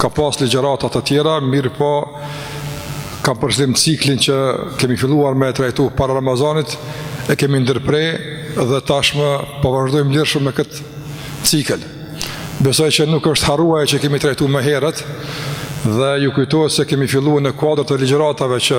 Ka pas ligjërata të tjera, mirëpo kam për qëllim ciklin që kemi filluar me e trajtu para Ramazanit, e kemi ndërpre dhe tashmë po vazhdojmë lirshëm me këtë cikël. Besoj që nuk është harruar që e kemi trajtu më herët dhe ju kujtohet se kemi filluar në kuadër të ligjëratave që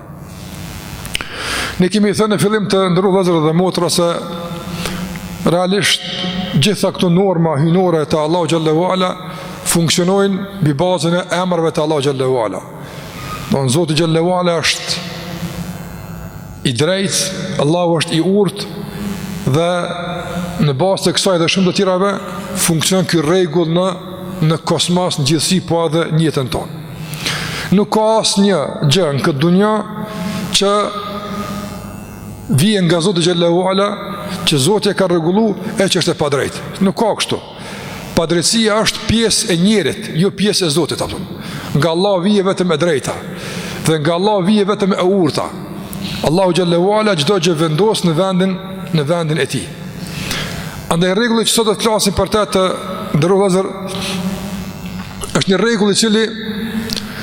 Ne kemi thënë në fillim të nderuar vllezër dhe motra se realisht gjitha këto norma hyjnore të Allahut xhalle ue ala funksionojnë mbi bazën e emrave të Allahut xhalle ue ala. Në në Zoti xhalle ue ala është i drejtë, Allahu është i urtë dhe në bazë të kësaj dhe shumë të tjerave funksionon ky rregull në, në kosmos në gjithësi po edhe n'jetën tonë. Nuk ka asnjë gjë në këtë dunja që vjen nga Zoti xhalle ue ala që Zoti e ka rregullu e që është e padrejtë. Nuk ka kështu. Padrejtësia është pjesë e njerit, jo pjesë e Zotit. Nga Allahu vjen vetëm e drejta dhe nga Allahu vjen vetëm e urta. Allahu xhalle ue ala çdo gjë vendos në vendin, në vendin e tij. Andaj rregulli që sot do të flasim për te të nderuar është një rregull i cili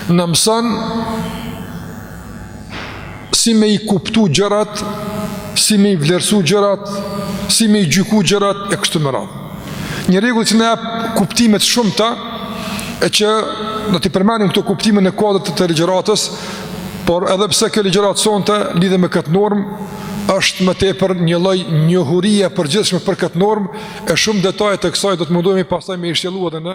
na mëson si me i kuptu gjërat, si me i vlerësu gjërat, si me i gjyku gjërat e kështu me radhë. Një rregull që na jep kuptime të shumta e që do t'i përmendim këto kuptime në kuadër të ligjëratës, por edhe pse kjo ligjëratë sonte lidhet me këtë normë, është më tepër një lloj njohuri e përgjithshme për këtë normë e shumë detaje të kësaj do të mundohemi pastaj me i shtjellu edhe në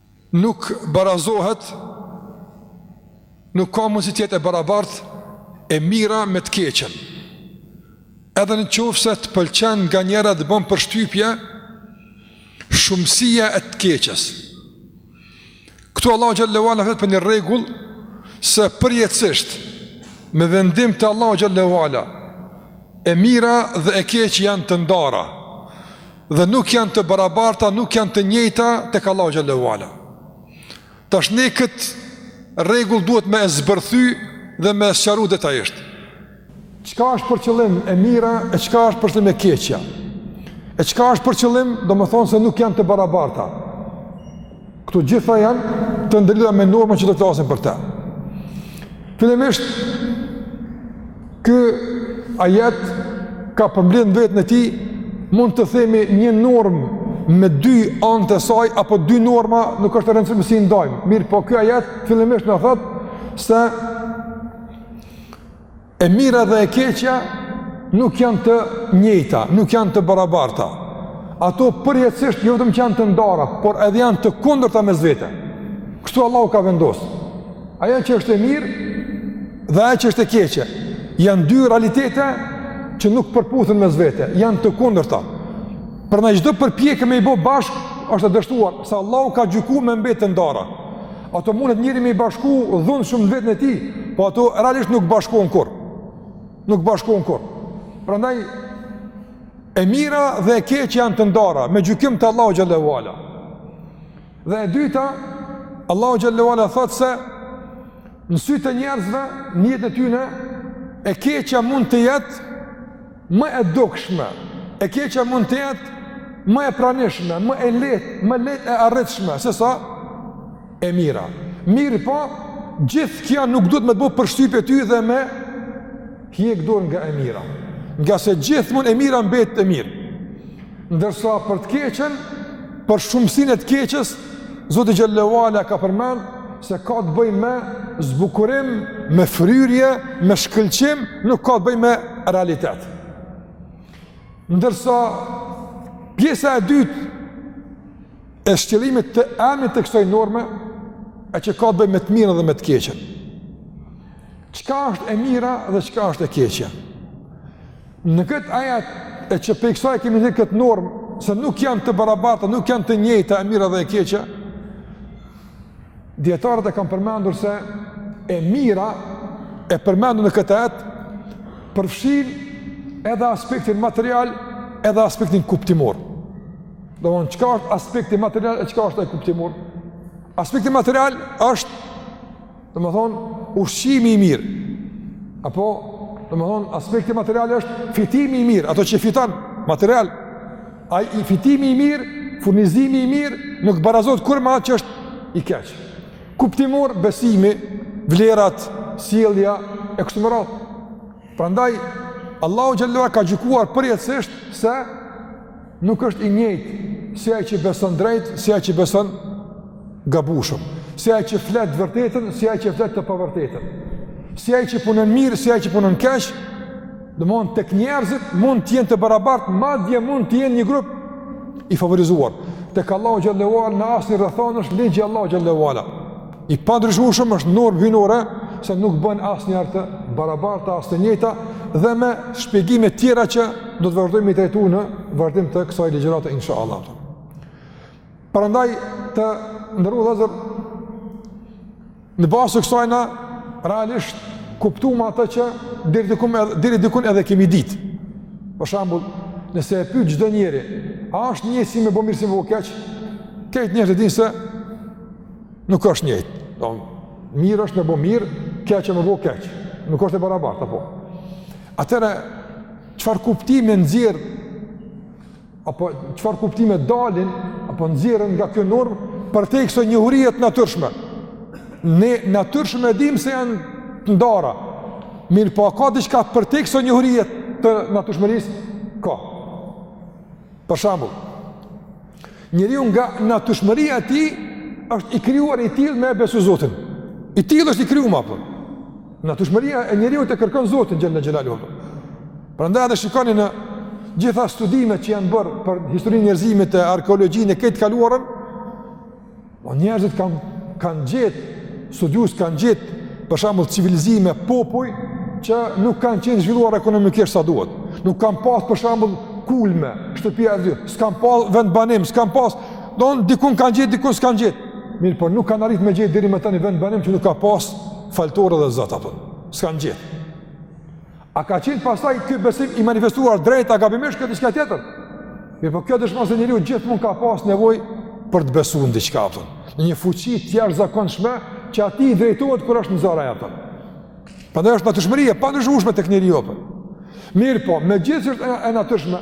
nuk barazohet nuk ka mundësi të jetë e barabartë e mira me të keqen. Edhe në qoftë se të pëlqen nganjëherë të bën përshtypje shumësia e të keqes. Këtu Allahu xhalle ue ala flet për një rregull se përjetësisht me vendim të Allahut xhalle ue ala e mira dhe e keqja janë të ndara. Dhe nuk janë të barabarta, nuk janë të njëjta tek Allahu xhalle ue ala. Tash ne kët rregull duhet me e zbërthy dhe me e sqaru detajisht. Çka është për qëllim e mira e çka është për qëllim e keqja? E çka është për qëllim, domethënë se nuk janë të barabarta. Këto gjitha janë të ndërlidhura me normën që do të flasim për të. Fillimisht ky ajet ka përmbledh n'veten e tij mund të themi një normë me dy anë të saj apo dy norma nuk është e rëndësishme si i ndajmë. Mirëpo ky ajet fillimisht na thotë se E mira dhe e keqja nuk janë të njëjta, nuk janë të barabarta. Ato përjetësisht jo vetëm që janë të ndara, por edhe janë të kundërta mes vete. Kështu Allahu ka vendosur. Ajo që është e mirë dhe ajo që është e keqe janë dy realitete që nuk përputhen mes vete, janë të kundërta. Prandaj çdo përpjekje me i bo bashkë, është e dështuar, se Allahu ka gjyku me mbetë të ndara. Ato mundet njeri me i bashku dhunshëm në veten e tij, po ato realisht nuk bashkohen kurrë. Nuk bashkohen kurrë. Prandaj, e mira dhe e keqja janë të ndara, me gjykim të Allahut xhele ue ala. Dhe e dyta, Allahu xhele ue ala thotë se, në sytë e njerëzve, në jetën e tyne, e keqja mund të jetë, Më e dukshme, e keqja mund të jetë më e pranishme, më e lehtë, më lehtë e arritshme sesa e mira. Mirëpo, gjithë kjo nuk duhet me të bo përshtypje ty dhe me hjek dorë nga e mira. Ngase gjithmonë e mira mbetet e mirë. Ndërsa për të keqen, për shumësinë e të keqes, Zoti xhele ue ala ka përmend se ka të bëjë me zbukurim, me fryrje, me shkëlqim, nuk ka të bëjë me realitet. Ndërsa, pjesa e dytë e shtjelimit të emnit të kësaj norme, e që ka të bëjë me të mirën dhe me të keqen. Çka është e mira dhe çka është e keqja? Në këtë ajet e që prej kësaj kemi në këtë normë, se nuk janë të barabarta, nuk janë të njëjta e mira dhe e keqja, dijetarët e kanë përmendur se e mira e përmendur në këtë ajet, përfshin edhe aspektin material, edhe aspektin kuptimor. Domethënë, çka është aspekti material e çka është ai kuptimor? Aspekti material është Domethënë, ushqimi i mirë, apo, domethënë, aspekti material është fitimi i mirë, ato që fiton material, ai fitimi i mirë, furnizimi i mirë, nuk barazohet kurrë me atë që është i keq. Kuptimor, besimi, vlerat, sjellja, e kështu me radhë. Prandaj, Allahu xhele ue ala ka gjykuar përjetësisht se Nuk është i njëjtë si ai që beson drejt, si ai që beson gabushëm, si ai që flet të vërtetën, si ai që flet të pavërtetën. Si ai që punon mirë, si ai që punon keq, domethënë tek njerëzit mund të jenë të barabartë, madje mund të jenë një grup i favorizuar. Tek Allahu xhele ue ala në asnjë rrethanë, është ligji i Allahut xhele ue ala. I pandryshueshëm është normë hyjnore se nuk bën asnjëherë të barabarta as të njëjta dhe me shpjegime tjera që do të vazhdojmë t'i trajtojmë në vazhdim të kësaj ligjërate inshallah. Prandaj të nderuar vëllezër në bazë të kësaj ne realisht kuptuam atë që deri diku deri diku edhe kemi ditë. Për shembull, nëse e pyet çdo njeri, a është njëjtë si me bo mirë si me bo keq? Krejt njerëzit e dinë se Nuk është njëjtë. Do mirë është me bo mirë, keq është me bo keq. Nuk është e barabartë apo. Atëherë çfarë kuptime nxjerr apo çfarë kuptime dalin apo nxirren nga kjo normë përtej kësaj njohurie të natyrshme. Ne natyrshëm e dimë se janë të ndara. Mirëpo a ka diçka përtej kësaj njohurie të natyrshmërisë? Ka. Për shembull, njeriu nga natyrshmëria e tij është i krijuar i tillë me e besu Zotin. I tillë është i krijuar apo? Natyrshmëria e njeriut e kërkon Zotin xhelle xhelaluhu. Prandaj edhe shikoni në gjitha studimet që janë bërë për historinë e njerëzimit, arkeologjinë e krejt të kaluarën, O po njerëzit kanë kanë gjet, studiuesit kanë gjet për shembull civilizime popuj që nuk kanë qenë zhvilluar ekonomikisht sa duhet. Nuk kanë pas për shembull kulme, shtëpia e dy, s'kanë pas vend banim, s'kanë pas, domethënë dikun kanë gjet, dikun s'kanë gjet. Mirëpo nuk kanë arritë me gjet deri më tani vend banim që nuk ka pas faltore dhe zota, a kupton, s'kanë gjet. A ka qenë pastaj ky besim i manifestuar drejt a gabimisht kjo diçka tjetër. Mirëpo kjo dëshmon se njeriu gjithmonë ka pas nevojë për të besuar diçka, kupton. Në një fuqi të jashtëzakonshme që atij i drejtohet kur është në zor, a kupton. Prandaj është natyrshmëri e pandryshueshme tek njeriu apo. Mirëpo megjithëse është e natyrshme.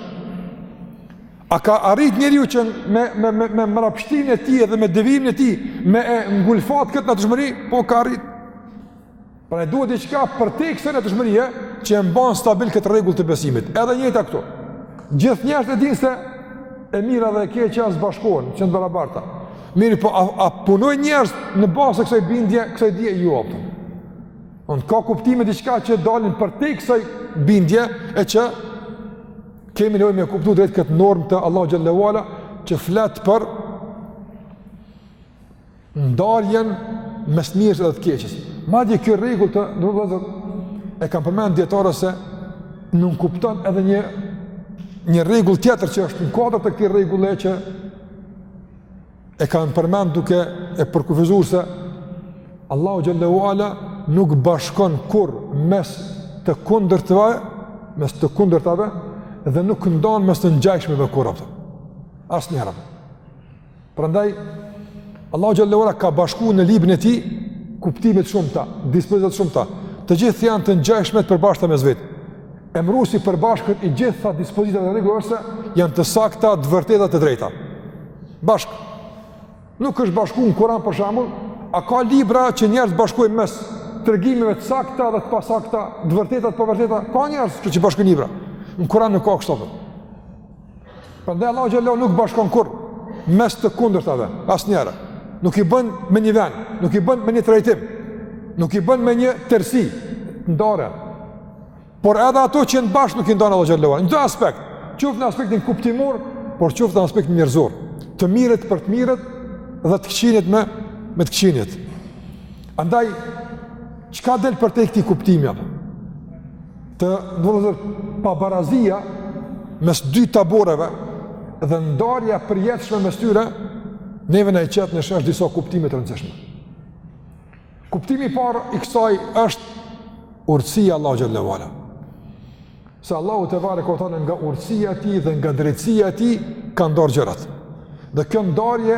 A ka arrit njeriu që me me me me mbrapshtinë e tij dhe me devijimin e tij me e ngulfat këtë natyrshmëri? Po ka arrit. Pra duhet diçka përtej kësaj natyrshmërie që e mban stabil këtë rregull të besimit. Edhe njëjta këtu. Gjithë njerëzit e dinë se e mira dhe e keqja as bashkohen, as janë barabarta. Mirëpo a, a punojnë njerëzit në bazë të kësaj bindje, kësaj dije jo jo, a kupton. Domethënë ka kuptime diçka që dalin përtej kësaj bindjeje që kemi nevojë me kuptu drejtë këtë normë të Allahut xhelle ue ala që flet për ndarjen mes mirës edhe të keqes. Madje kjo rregull të nderuar vëllezër e kanë përmend dijetarët se nënkupton edhe një një rregull tjetër që është në kuadër të këtij rregulle që e kanë përmend duke e përkufizuar se Allahu xhelle ue ala nuk bashkon kurrë mes të kundërtave, mes të kundërtave dhe nuk ndan mes të ngjashmeve kurrë. Asnjëra. Prandaj Allahu xhelle ue ala ka bashku në librin e tij kuptime të shumta, dispozita të shumta. Të gjitha janë të ngjashme të përbashkëta mes vetë. Emruesi i përbashkët i gjithë atyre dispozitave, rregullave se janë të sakta, të vërteta, të drejta. Bashk. Nuk është bashku në Kur'an për shembull, a ka libra që njerëz bashkojnë mes tregimeve të sakta dhe të pasakta, të vërteta të pavërteta, ka njerëz që bashkojnë libra. Në Kur'an nuk ka kështu. Prandaj Allahu xhelle ue ala nuk bashkon kurrë mes të kundërtave, asnjëherë. Nuk i bën me një vend, nuk i bën me një trajtim, nuk i bën me një tërësi, të ndarë. Por edhe ato që janë bashkë nuk i ndan Allahu xhelle ue ala. Në çdo aspekt, qoftë në aspektin kuptimor, por qoftë në aspektin njerëzor, të mirët për të mirët dhe të këqinit me të këqinit. Andaj çka del përtej këtij kuptimi apo? Të ndërëzër, pabarazia mes dy taboreve dhe ndarja e përjetshme mes tyre, neve na i qet në shesh disa kuptime të rëndësishme. Kuptimi i parë i kësaj është urtësia e Allahut xhelle ue ala. Se Allahu tebareke ue teala nga urtësia e tij dhe nga drejtësia e tij ka ndarë gjërat. Dhe kjo ndarje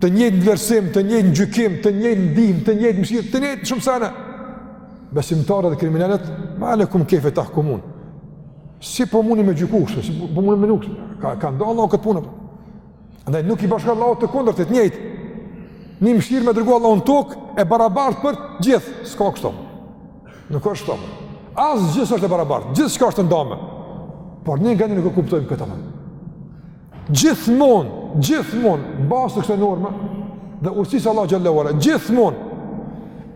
të njëjtin vlerësim, të njëjtin gjykim, të njëjtë ndihmë, të njëjtë mëshirë, të njëjtë shumë sene. Besimtarët dhe kriminelët, ma lekum kejfe tahkumun. Si po muni me gjyku kështu, si po, po mundi me nuk, ka, ka nda Allahu këtë punë. Andaj nuk i bashkon Allahu të kundërtat, të njëjtë. Një mëshirë me dërgu Allahu në tokë, e barabartë për gjithë, s'ka kështu. Nuk është kështu. Asgjë s'është e barabartë, gjithçka është e ndame. Por ne nganjëherë nuk e kuptojmë këtë amë. Gjithmonë, gjithmonë, në bazë të kësaj norme, dhe urtësisë së Allahut xhelle ue ala, gjithmonë,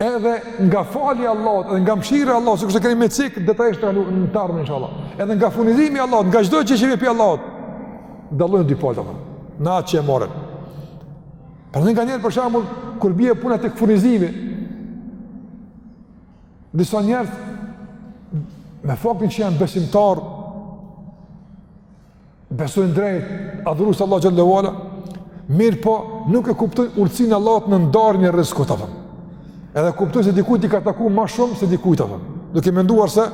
edhe nga falja e Allahut, edhe nga mëshira e Allahut, sikurse kemi me cek detajisht në të ardhmen, insha Allah, edhe nga furnizimi i Allahut, nga çdo gjë që vjen prej Allahut, dallojnë dy palë, në atë që e marrin. Por nganjëherë, për shambull, kur bie puna tek furnizimi, disa njerëz, me faktin që janë besimtarë, Besojnë drejt, adhurues të Allahut xhelle ue ala, mirëpo nuk e kuptojnë urësin Allah në ndarë një rëzë këtë atëm. Edhe kuptojnë se dikujt i ka taku ma shumë se dikujt atëm. Duke menduar se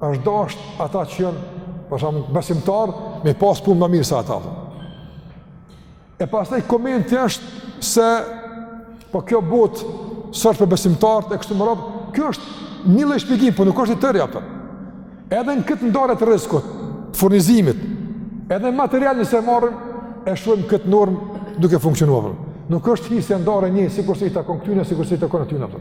është dasht ata që janë për shembull besimtarë me i pas punët ma mirë se ata atëm. E pastaj komenti është se po kjo botë s'është për besimtarët e kështu me radhë, kjo është një lloj shpjegimi, po nuk është i tëri apo. Edhe në këtë ndarje të rrizkut, furnizimit, edhe material nëse marrim, e shohim këtë normë duke funksionuar. Nuk është hisja e ndarë një, sikurse i takon këtyne, sikurse i takon atyne. Apo.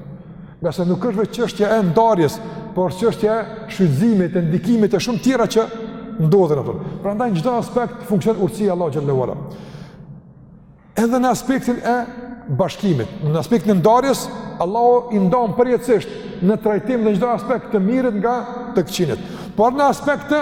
Nga se nuk është vetëm çështja e ndarjes, por çështja e shfrytëzimit, e ndikimit e shumë tjera që ndodhin aty. Prandaj në çdo aspekt funksionon urtësia e Allahut xhel-le ue ala. Edhe në aspektin e bashkimit, në aspektin e ndarjes, Allahu i ndan përjetësisht në trajtim dhe në çdo aspekt të mirët nga të këqijtë. Por në aspekt të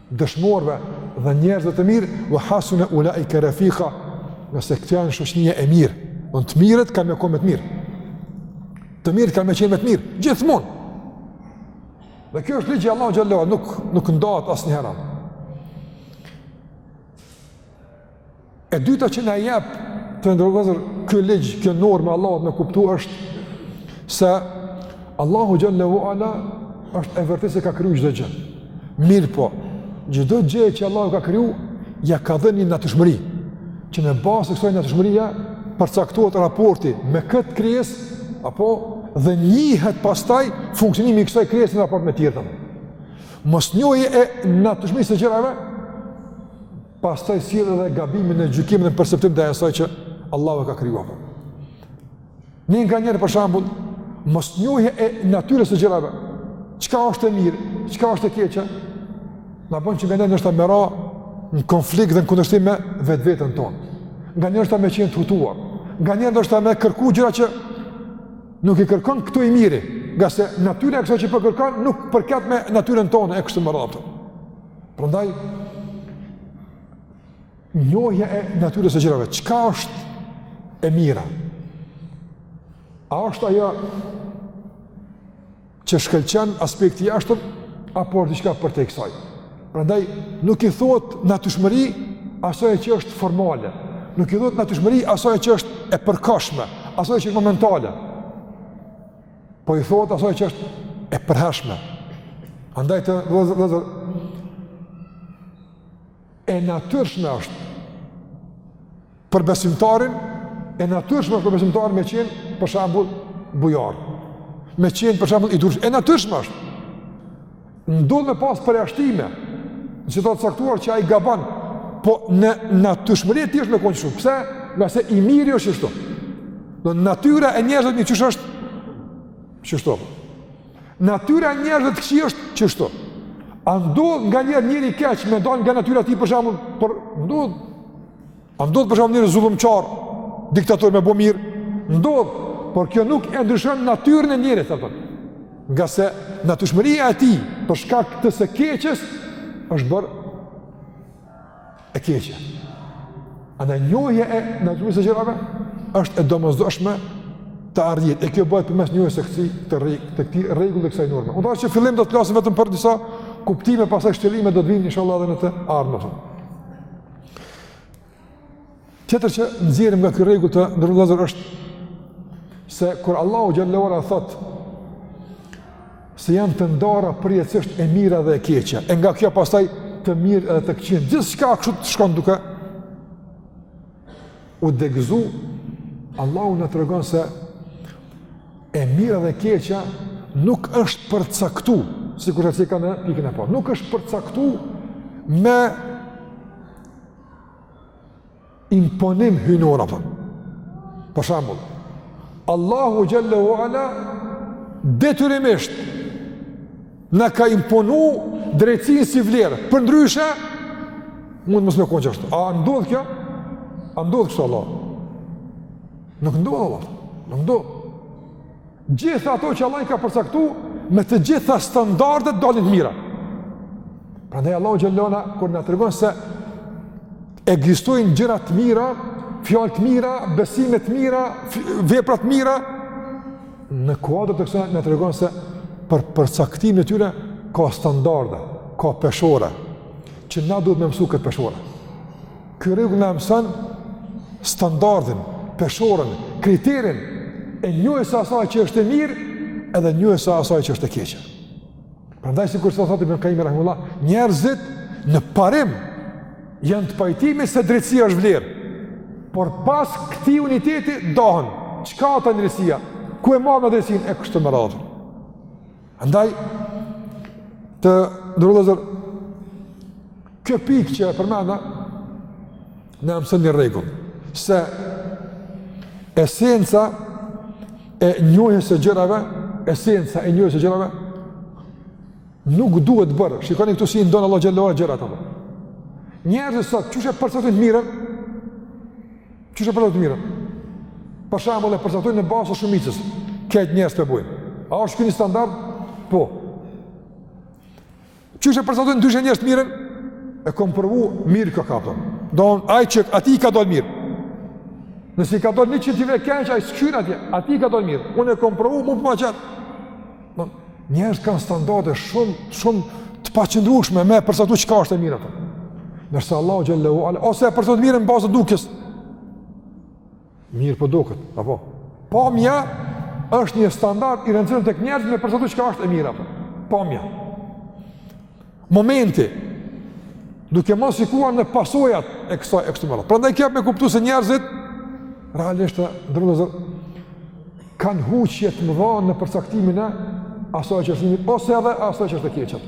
dëshmorëve dhe njerëzve të mirë, wa hasuna ulaika rafiqa, nëse këto janë shoqënia e mirë, do të mirët kanë me kon me të mirë. Të mirët kanë me qenë me të mirë gjithmonë. Dhe kjo është ligji i Allahut xhel-le ue ala, nuk nuk ndahet asnjëherë. E dyta që na jep të nënvizuar ky ligj, kjo normë e Allahut me kuptu është se Allahu xhel-le ue ala është e vërtetë se ka kriju çdo gjë. Mirëpo, çdo gjë që Allahu ka kriju ia ka dhënë një natyrshmëri. Që në bazë të kësaj natyrshmërie përcaktohet raporti me këtë krijesë apo dhe njihet pastaj funksionimi i kësaj krijese në raport me tjerët. Mosnjohja e natyrshmërisë së gjërave pastaj sjell edhe gabimin në gjykim e në perceptim ndaj asaj që Allahu e ka krijuar. Nganjëherë për shembull, mosnjohja e natyrës së gjërave. Çka është e mirë, çka është e keqe? Na bën që nganjëherë ndoshta me ra në konflikt dhe në kundërshtim me vetveten tonë. Nganjëherë ndoshta me qenë të hutuar, nganjëherë ndoshta me kërku gjëra që nuk i kërkon këto i miri, ngase natyra e kësaj që po kërkon nuk përkon me natyrën tonë e kështu me radhë. Prandaj njohja e natyrës së gjërave, çka është e mira? A është ajo që shkëlqen aspekti jashtëm apo është diçka përtej kësaj? Prandaj nuk i thuhet natyrshmëri asaj që është formale. Nuk i thuhet natyrshmëri asaj që është e përkohshme, asaj që është momentale. Po i thuhet asaj që është e përhershme. Andaj të vëllezër, vëllezër, e natyrshme është për besimtarin, e natyrshme është për besimtarin me qenë për shembull bujar, me qenë për shembull i durueshëm, e natyrshme është. Ndodh me pas përjashtime, në situata të caktuara që ai gabon, po natyrshmëria e tij është me kon i durshëm, pse? Ngase i miri është qështu. Natyra e njerëzve të mirë qysh është qështu. Natyra e njerëzve të këqij është qështu. A ndodh nganjëherë njeri i keq me dalë nga natyra e tij për shembull, po ndodh. A ndodh për shembull një zullumqar, diktator me bo mirë? Ndodh, por kjo nuk e ndryshon natyrën e njeriut, apo. Ngase natyrshmëria e tij, për shkak të së keqes, është bërë e keqe. E njohja e natyrës së gjërave, është e domosdoshme të arrihet. E kjo bëhet përmes njohjes së këtij të rreg, të këtij rregulli e kësaj norme. Në fillim do të flasim vetëm për disa kuptime, pastaj shtjellime do të vijnë, inshallah, dhe në të ardhmen. Tjetër që nxjerrim nga ky rregull të nderuar vëllezër është se kur Allahu xhel-le ue ala thotë se janë të ndara përjetësisht e mira dhe e keqja, e nga kjo pastaj të mirët edhe të këqijtë, gjithçka kështu të shkon duke u degëzu, Allahu na tregon se e mira dhe e keqja nuk është përcaktu, sikurse kemi pikën e parë, nuk është përcaktu me imponim hyjnor, apo. Për shembull, Allahu xhel-le ue ala detyrimisht Na ka imponu drejtësinë si vlerë, përndryshe, mund mos me konë ashtu. A ndodh kjo? A ndodh kjo te Allahu? Nuk ndodh te Allahu, nuk ndodh. Gjitha ato që Allahu i ka përcaktu, me të gjitha standardet dalin të mira. Prandaj Allahu xhel-le ue ala, kur na tregon se ekzistojnë gjëra të mira, fjalë të mira, besime të mira, vepra të mira, Në kuadër të kësaj, na tregon se për përcaktimin e tyre, ka standarde, ka peshore, që na duhet me e mësu këtë peshore. Ky rregull na mëson standardin, peshoren, kriterin e njohjes së asaj që është e mirë, edhe njohjes së asaj që është e keqe. Prandaj sikurse thotë Ibn Kajimi rahimehullah, njerëzit në parim janë të pajtimit se drejtësia është vlerë. Por pas këtij uniteti ndahen. Çka asht drejtësia? Ku e marrim drejtësinë e kështu me radhë. Andaj të nderuar vëllezër kjo pikë që e përmenda, na mëson një rregull, se esenca e njohjes së gjërave, esenca e njohjes së gjërave, nuk duhet bërë, shikoni këtu si i ndan Allahu xhel-le ue ala gjërat, apo. Njerëzit sot, qysh e përcaktojnë të mirën, qysh e përcaktojnë të mirën, për shembull e përcaktojnë në bazë të shumicës, këtë njerëzit po e bojnë, a është ky një standard? Po, Qysh e përcaktojnë ndryshe njerëz të mirën? E kom provu mirë ka kapo. Domethënë ai që atij i ka dal mirë. Nëse i ka dal një tjetri keq, ai s'kqyr atje, atij i ka dal mirë. Unë e kom provu, mu përma qëtë. Domethënë njerëz kanë standarde shumë, shumë të paqëndrushme me përcaktu çka është e mirë. Ndërsa Allahu xhalle ue ala, ose e përcakton të mirën bazë dukjes. Mirë po duket, apo? Pamja është një standard i rëndësishëm tek njerëzit me përcaktu çka është e mirë apo. Pamja. Momenti duke mos shikuar në pasojat e kësaj e kështu me radhë. Prandaj jep me kuptu se njerëzit realisht ndërmjet kanë huqje të mëdha në përcaktimin e asaj që është mirë ose edhe asaj që është e keq.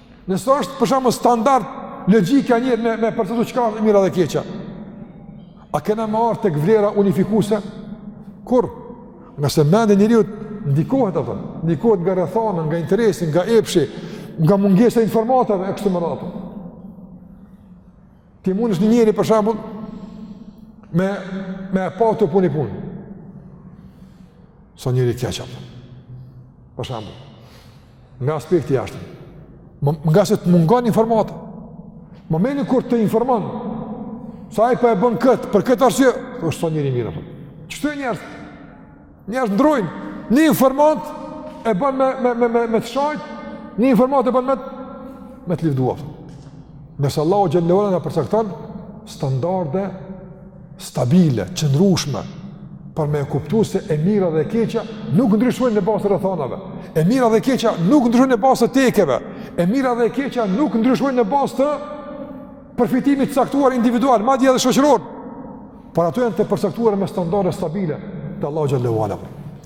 Nëse është për shembull standard logjika e njeriut me me përcaktu çka është mira dhe keqja. A kena më art tek vlera unifikuese? Kurrë. Ngase mendja e njeriu ndikohet atë, ndikohet nga rrethana, nga interesi, nga epshi, nga mungesa e informatave e kështu me radhë. Ti mundesh një njeri për shembull me me pa tu punu një punë. Sa njeri keq apo? Për shembull, nga aspekti jashtë. Ngase të mungon informata. Momentin kur të informon, se ai po e bën këtë, për këtë arsye, është sa njeri i mirë. Qështu edhe njerëz. Njerëz ndrrojnë. Një informatë e bën me, me, me, me, me të shajtë, një informatë e bën me, me të lavdu. Ndërsa Allahu xhalle ue ala na përcakton standarde stabile, qëndrueshme për me kuptuar se e mira dhe e keqja nuk ndryshojnë në bazë të rrethanave. E mira dhe e keqja nuk ndryshojnë në bazë të tekeve. E mira dhe e keqja nuk ndryshojnë në bazë të përfitimit të caktuar individual, madje edhe shoqëror. Por ato janë të përcaktuara me standarde stabile të Allahut xhalle ue ala.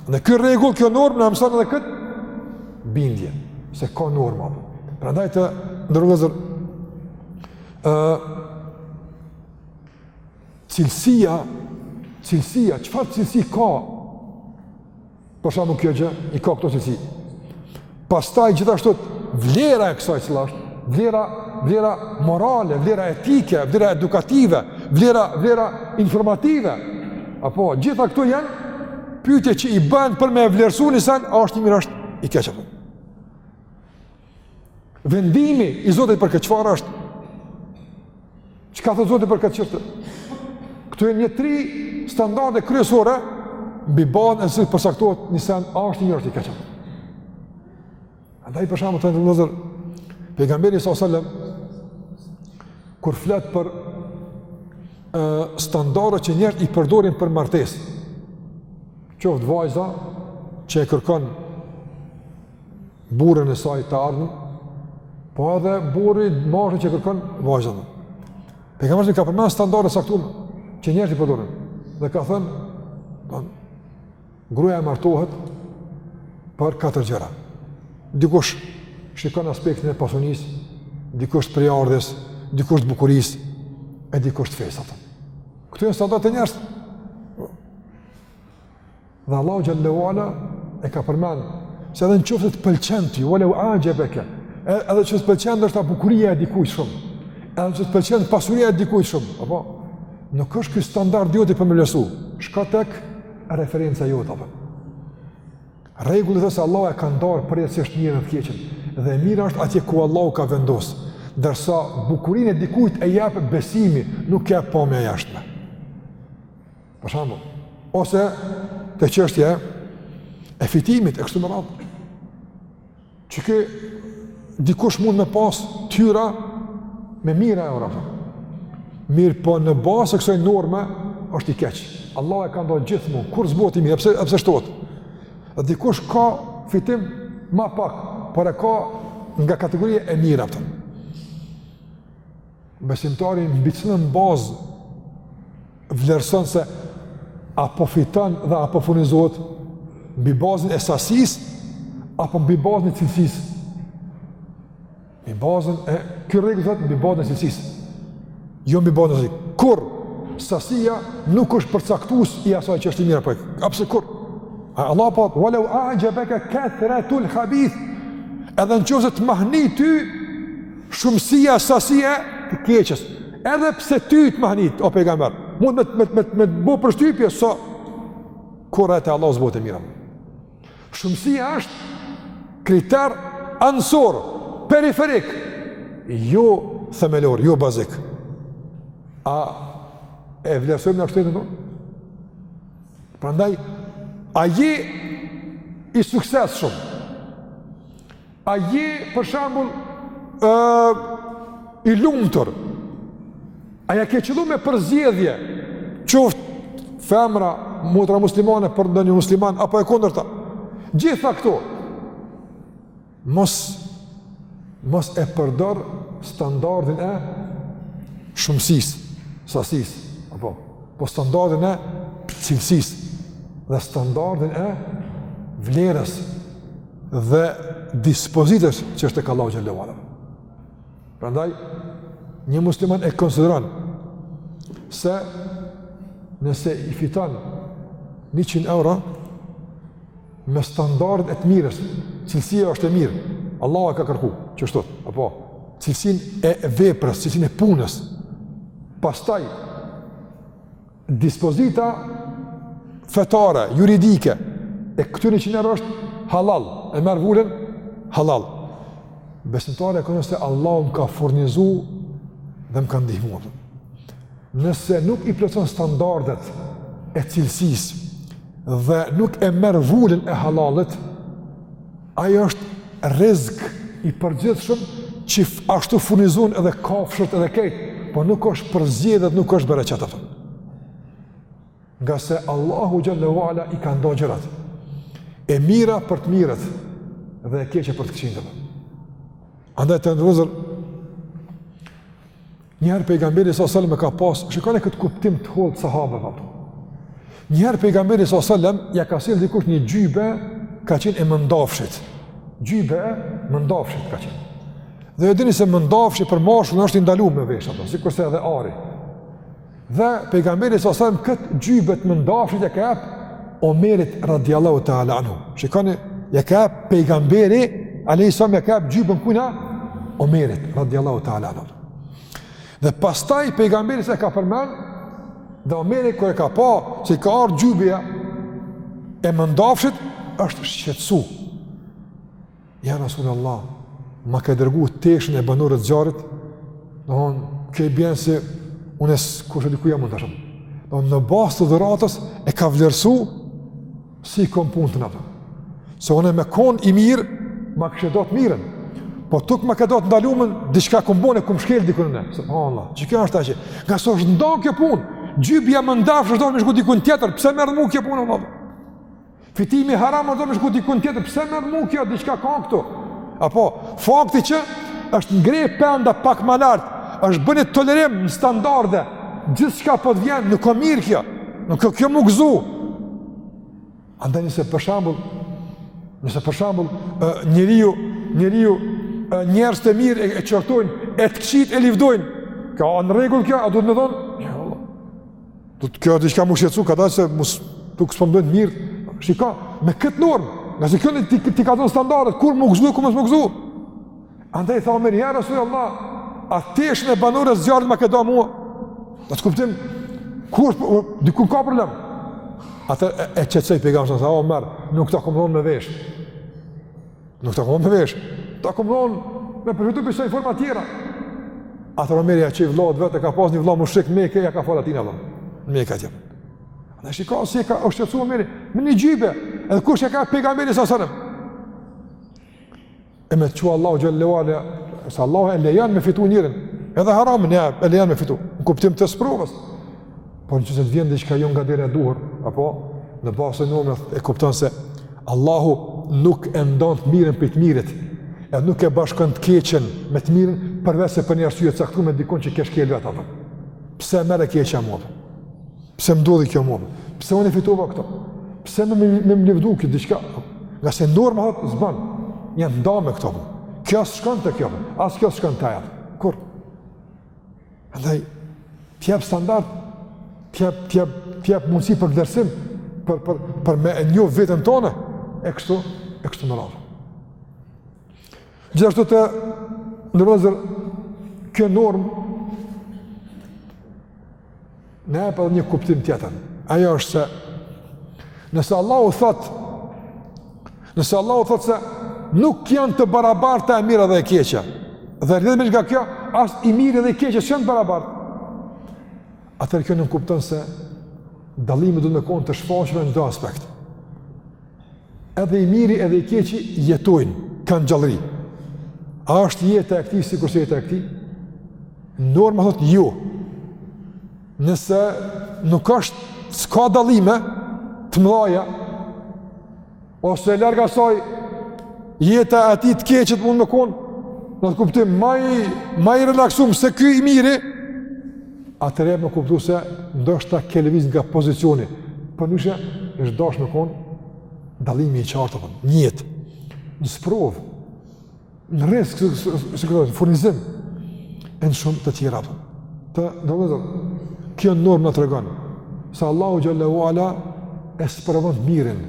Edhe ky rregull kjo normë na mëson edhe kët bindje se ka norma. Prandaj të nderuar vëllezër ë Cilësia, cilësia, çfarë cilësi ka? Për shembull kjo gjë, i ka këto cilësi. Pastaj gjithashtu, vlera e kësaj cila është, vlera, vlera morale, vlera etike, vlera edukative, vlera, vlera informative. Apo, gjitha këto janë, pytje që i bën për me vlerësu një sen, a është i mirë a është i keq apo. Vendimi i Zotit për këtë çfarë është? Çka thotë Zoti për këtë çështje? Këto janë një tri standarde kryesore mbi bazën e cilës përcaktohet një sen a është i mirë apo i keq. Andaj për shembull të nderuar vëllezër pejgamberi alejhi selam kur flet për ë standarde që njerëzit i përdorin për martesë. Qoftë vajza që e kërkon burrin e saj të ardhëm, po edhe burri, mashkulli që kërkon vajzën. Pejgamberi ka përmendur standarde të caktume që njerëzit i përdorin. Dhe ka thënë, po gruaja martohet për katër gjëra. Dikush shikon aspektin e pasurisë, dikush prejardhjes, dikush bukurisë e dikush fesë. Këto janë standarde te njerëzit. Dhe Allahu xhel-le ue ala e ka përmend se edhe në qoftë të pëlqen ty, ue leu a'xhebeke, edhe nëse të pëlqen ndoshta bukuria e dikujt shumë, edhe nëse të pëlqen pasuria e dikujt shumë, apo nuk është ky standardi jot për me vlerësu, shka tek referenca jote, apo. Rregulli është se Allahu e ka ndarë përjetësisht të mirën e të keqen, dhe e mira është atje ku Allahu ka vendosë, ndërsa bukurinë e dikujt e jap besimi, nuk e jap pamja e jashtme. Për shembull, ose te çështja e fitimit e kështu me radhë. Që dikush mund me pas tyra me mira e ora, a kupton. Mirëpo në bazë të kësaj norme është i keq. Allahu e ka nda përgjithmonë, kurrë s'bohet i mirë, edhe pse, edhe pse shtohet. Dhe dikush ka fitim ma pak, por e ka nga kategoria e mirë, a kupton. Besimtari mbi cilën bazë vlerëson se apo fiton dhe apo furnizohet mbi bazën e sasisë apo mbi bazën e cilësisë. Mbi bazën e ky rregull thotë mbi bazën e cilësisë. Jo mbi bazën e sasisë. Kurrë sasia nuk është përcaktues i asaj që është e mirë apo jo. Pse kurrë? Allahu tha ue leu a'xhebeke kethretul habith. Edhe në qoftë se të mahnit ty Shumësia, sasia e të keqes. Edhe pse ty të mahnit, o pejgamber, mund me, me, me, me të bo përshtypje, so, kurrë ajo te Allahu s'bohet e mira. Shumësia është kriter anësor, periferik, jo themelor, jo bazik. A e vlerësojmë ne në jetën tonë? Prandaj, a je i suksesshëm? A je për shembull ë uh, i lumtur? A ia ke qëllu me përzgjedhje qoftë femra, motra muslimane për ndonjë musliman apo e kundërta? Gjitha këto mos mos e përdor standardin e shumësisë, sasisë, apo po standardin e cilësisë dhe standardin e vlerës dhe dispozitës që është e ka Allahu xhele ve ala. Prandaj, një musliman e konsideran se nëse i fitan 100 euro me standarde të mirës, cilësia është e mirë, Allahu e ka kërku qështu, apo, cilësinë e veprës, cilësinë e punës, pastaj, Dispozita fetare, juridike, e këtyre njëqind eurove është halal, e merr vulën halal. Besimtari e kupton se Allahu më ka furnizu dhe më ka ndihmu. Nëse nuk i plotson standardet e cilësisë dhe nuk e merr vulën e halalit, Ai është rrizk i përgjithshëm që ashtu furnizon edhe kafshët edhe krejt, po nuk është përzgjedhje, nuk është bereqet ato. Ngase Allahu xhele ve ala i ka nda gjërat. E mira për të mirët dhe e keqja për të këqijtë. Andaj të nderuar Njëherë pejgamberi alejhi selam e ka pas, shikone këtë kuptim të hollë të sahabëve ato. Njëherë pejgamberi alejhi selam ja ka sjell dikush një xhybe ka qenë e mëndafshit. Xhybe e mëndafshit ka qenë. Dhe e dini se mëndafshi për mashkullin është i ndalu me vesh ato, sikurse edhe ari. Dhe pejgamberi alejhi selam kët xhybe të mëndafshit ja ka jap Omerit radiallahu ta'ala anhu. Shikoni, ja ka jap pejgamberi alejhi selam, ja ka jap xhyben kujna, Omerit radiallahu ta'ala anhu. Dhe pastaj pejgamberi sa ka përmen, dhe Omeri kur e ka pa se ka ardh xhybja e mëndafshit, është shqetsu. Ja Rasulullah, ma ke dërgu teshën e banorëve të zjarrit, domethanë, ke i bjen se unë e së kushe diku jam mund të shumë. Domethanë, në bazë të dhuratës e ka vlerësu, si i kom punët tona. Se unë me konë i mirë, ma kishte nda të mirën. Po tek ma ke nda të ndalumen, diçka kom bo, e kom shkelë dikun. Subhanallah, që kjo është ta që, ngase s'osht nda kjo punë, xhybja mëndafsh osht dashtë me shku dikun tjetër, pse m'erdh mu kjo punë, Allah. Fitimi haram osht dashtë me shku dikun tjetër, pse m'erdh mu kjo, diçka ka këtu? Apo, fakti që është ngre penda pak ma lart, është bë një tolerim në standarde, gjithçka po të vjen, nuk o mirë kjo, nuk o kjo me u gëzu. Andaj nëse për shembull, nëse për shembull, njeriu, njeriu, njerëzt e mirë e qortojnë, e të këqijt e livdojnë, a në rregull kjo, a duhet me thonë? Do të kjo diçka me u shqetësu, ka dalë se mos po mendojnë të mirë, shiko, me këtë normë, ngase kjo t'i, t'i kallzon standardet, kur me u gëzu, kur mos me u gëzu. Andaj i tha Omeri, ja Resulullah, atë të banorëve të zjarrit ma ke da mua? Në atë kuptim, ku është, po, dikun ka problem? Atëherë, e qetësoi pejgamberi, i tha Omer, nuk ta kam dhonë me vesh. Nuk ta kam dhonë me vesh. Ta kam dhonë me përfitu prej saj forma tjera. Atëherë Omeri ia çoi vëllait të vet ka pas një vëlla mushrik në Mekë ia ka falë atij apo. Në Mekë atje. De shiko si u shqetësu Omeri me një xhybe. Edhe kush e ka pejgamberin s.a.s.. E me çu Allahu xhele ue ala se Allahu e lejon me fitu njerin. Edhe haramin e lejon me fitu. Në kuptim të sprovës. Por në qoftë se të vjen diçka jo nga dera e duhur, apo në bazë të normës e kupton se Allahu nuk e ndan të mirën prej të mirit, e nuk e bashkon të keqen me të mirën përveçse për një arsye të caktuar me dikund që ke shkelë vetë atë. Pse m'erdh e keqja mu? Pse më ndodhi kjo mu? Pse unë fitova këto? Pse me më levdu ky diçka? Ngase norma thotë s'bën. Janë të ndam me këto. Kjo s'shkon te kjo. As kjo s'shkon te ajo. Kurrë Andaj, t'jep standard, t'jep, t'jep, t'jep mundësi për vlerësim, për, për, për me e njoh veten tonë, e kështu, e kështu me radhë. Gjithashtu të nderuar vëllezër, kjo normë, Na jep edhe një kuptim tjetër. Ajo është se, nëse Allahu thotë, nëse Allahu thotë se, nuk janë të barabarta e mira dhe e keqja, dhe rrjedhimisht nga kjo, as i miri dhe i keqi, s'janë të barabartë. Atëherë kjo nënkupton se, dallimet duhet me konë të shfaqme në çdo aspekt. Edhe i miri edhe i keqi jetojnë, kanë gjallëri. A është jeta e këtij sikurse jeta e këtij? Norma thotë jo. Jo. Nëse nuk është, s'ka dallime të mdhaja, ose larg asaj, jeta e atij të keqit mund me konë, në atë kuptim, ma i, ma i relaksum se ky i miri, atëherë me kuptu se ndoshta ke lëviz nga pozicioni, përndryshe, është dash me konë dallimi i qartë, po, në jetë, në sprovë, në risk, si i thotë në furnizim, e në shumë të tjera, po. Të nderuar vëllezër, kjo normë na tregon, se Allahu Xhele ue Ala e sprovon të mirin,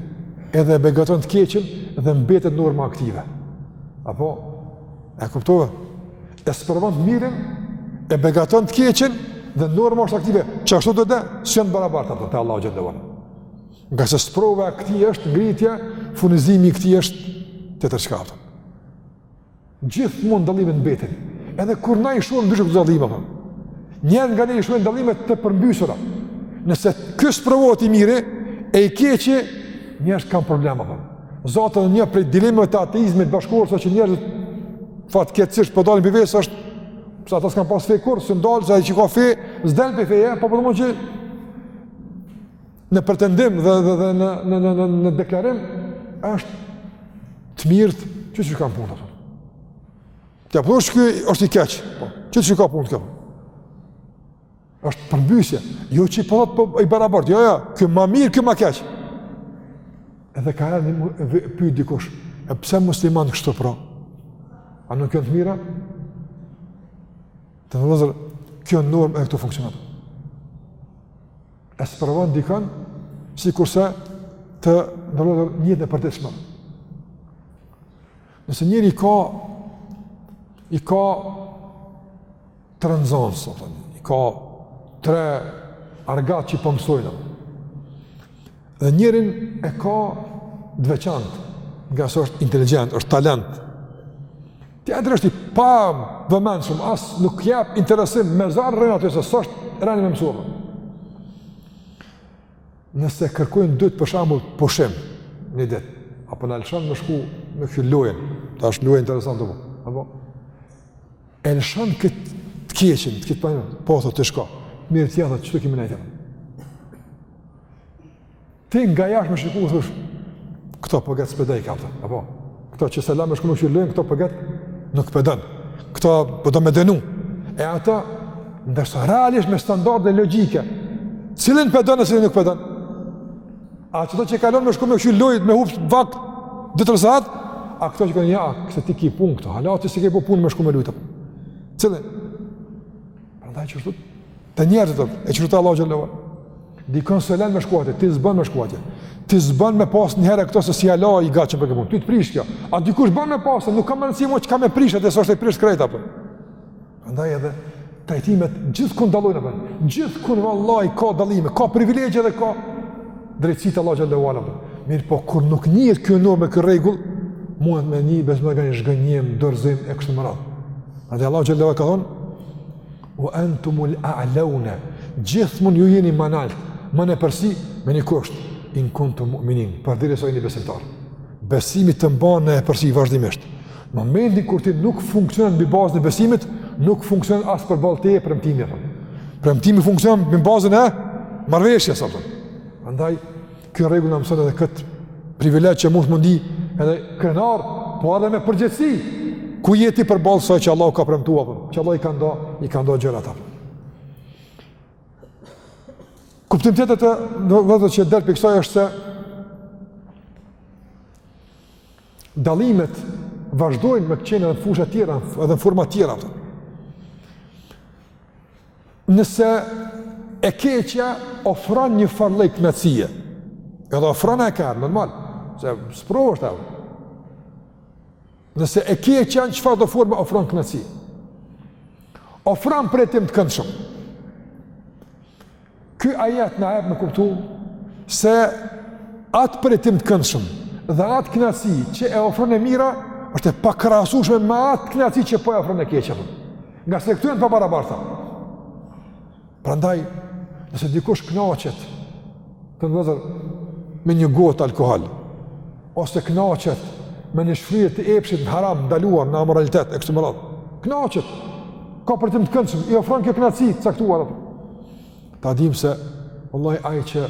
edhe e begaton të keqin, dhe mbetet norma aktive. Apo, e kuptove? e sprovon të mirin, e begaton të keqin dhe norma është aktive. Qashtu do të, s'janë të barabartë ato te Allahu xhel-le ve ala. Ngase sprova e këtij është ngritja, furnizimi i këtij është tjetër çka, kupton. Gjithmonë dallimet mbeten, edhe kur na i shohim ndryshe këto dallime, apo. Njerëz nganjëherë i shohin dallime të përmbysura, nëse ky sprovohet i miri, e i keqi, njerëz kanë problema, apo. Zaten një prej dilemave të ateizmit bashkëkohor sa që njerëzit fatkeqësisht po dalin prej fesë është pse ata s'kan pas fe kurrë, s'del se ai që ka fe s'del prej feje, po po thom që në pretendim dhe dhe, dhe në, në në në në deklarim është të mirët që që kanë punë Të apo është ky është i keq po që që ka punë këtu Është përmbysje, jo që po thotë i barabartë, jo, jo, ky ma mirë, ky ma keq. Edhe ka me pyet dikush, e pse muslimanët kështu pra? A nuk janë të mira? Të nderuar vëllezër, kjo normë edhe këtu funksionat. E sprovon dikan, sikurse të nderuar vëllezër në jetën e përditshme. Nëse njeri ka, i ka tre nxënës, së të një, i ka tre argat që i po mësojnë. Po dhe njërin e ka të veçantë, ngase është inteligjent, është talent. Tjetri është i pavëmendshëm, as nuk jap interesim me zor rrin aty se s'është rënë me mësu. Nëse kërkojnë të dytë për shembull pushim ni ditë, a po na lëshon me shku me kqyr lojën, tash është lojë interesante apo. Apo E lëshon këtë të keqin, të këtë panë, po thotë ti shko. Të mirit ja thotë, qëtu ki me nejtë. Ti nga jashtë me shikuar thush, këto argat s'pe don, kupton, apo? Këto që s'e la me shku me kqyr lojën, këto argat nuk pe don. Po këto po do me denu. E ata, ndërsa realisht me standarde logjike, cilin pe don e cilin nuk pe don? A qëto që ka lon me shku me kqyr lojë, me hup vakt, dhe të rëzat, a këto që ka thanë jo, këtu ti ki pun këtu, hala ti s'ki po pun me shku me lujt. Cilin? Prandaj qashtu te njerëzit e qashtu te Allahu xhel-le ve ala. Dikon s'e len me shku atje, ti s'ban me shku atje. Ti s'ban me pas njëherë këto se s'je hala i gatshëm për kët pun. Ty të prish kjo. A dikush ban me pas, nuk ka rëndësi mo çka me prish ate se është prish krejt apo. Prandaj edhe trajtimet gjithkund dallojnë apo. Gjithkund vallahi ka dallime, ka privilegje dhe ka drejtësi te Allahu xhel-le ve ala. Mirëpo kur nuk njihet kjo normë, kjo rregull, mund me ndje besimtari nganjëherë zhgënjim, dorëzim e kështu me radhë. Andaj Allahu xhel-le ve ala ka thonë: "Wa antumul a'launa." Gjithmonë ju jeni ma nalt, më në epërsi me një kusht, in kuntum mu'minin, përderisa jeni besimtar. Besimi të mban në epërsi vazhdimisht. Momenti kur ti nuk funksionon mbi bazën e besimit, nuk funksionon as përballë premtimit. Premtimi funksionon mbi bazën e marrëveshjes apo. Prandaj ky rregull na mëson edhe kët privilegj që mund të ndihet edhe krenar, po edhe me përgjegjësi. Ku je ti përballë asaj që Allahu ka premtuar apo? Që Allahu i ka nda, i ka nda gjërat apo. Kuptim tjetër të veçantë që del prej kësaj është se Dallimet vazhdojnë me qenë edhe në fusha tjera, edhe në forma tjera. Të. Nëse e keqja ofron një farlloj knacije, edhe ofron e ka, normal, se sprovë është edhe. Nëse e keqja në çfarëdo forme ofron knacije, ofron përjetim të këndshëm. Ky ajet na jep me kuptu se atë përjetim të këndshëm dhe atë knaci që e ofron e mira është e pakrahasushme me atë knaci që po e ofron e keqja. Ngase këto janë të pabarabarta. Prandaj, nëse dikush knaqet ta zëmë me një gotë alkool, ose kënaqet me një shfrytëzim të epshit në haram, ndaluar në amoralitet e kështu me radhë. Kënaqet. Ka përjetim të këndshëm, i ofron kjo kënaqësi të caktuar atë. Ta dim se vallahi ai që